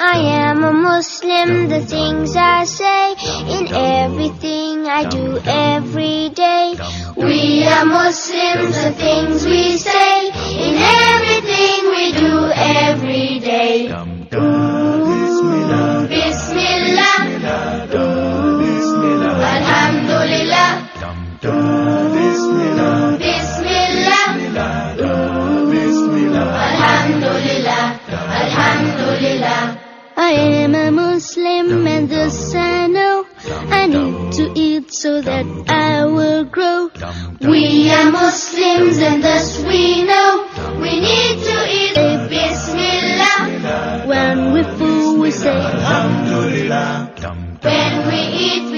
I am a Muslim, the things I say in everything I do every day. We are Muslims, the things we say in everything we do every day. Ooh, Bismillah, Bismillah, Alhamdulillah. slim and the I know I need to eat so that I will grow. We are Muslims and thus we know We need to eat. Bismillah. When we full we say Alhamdulillah. When we eat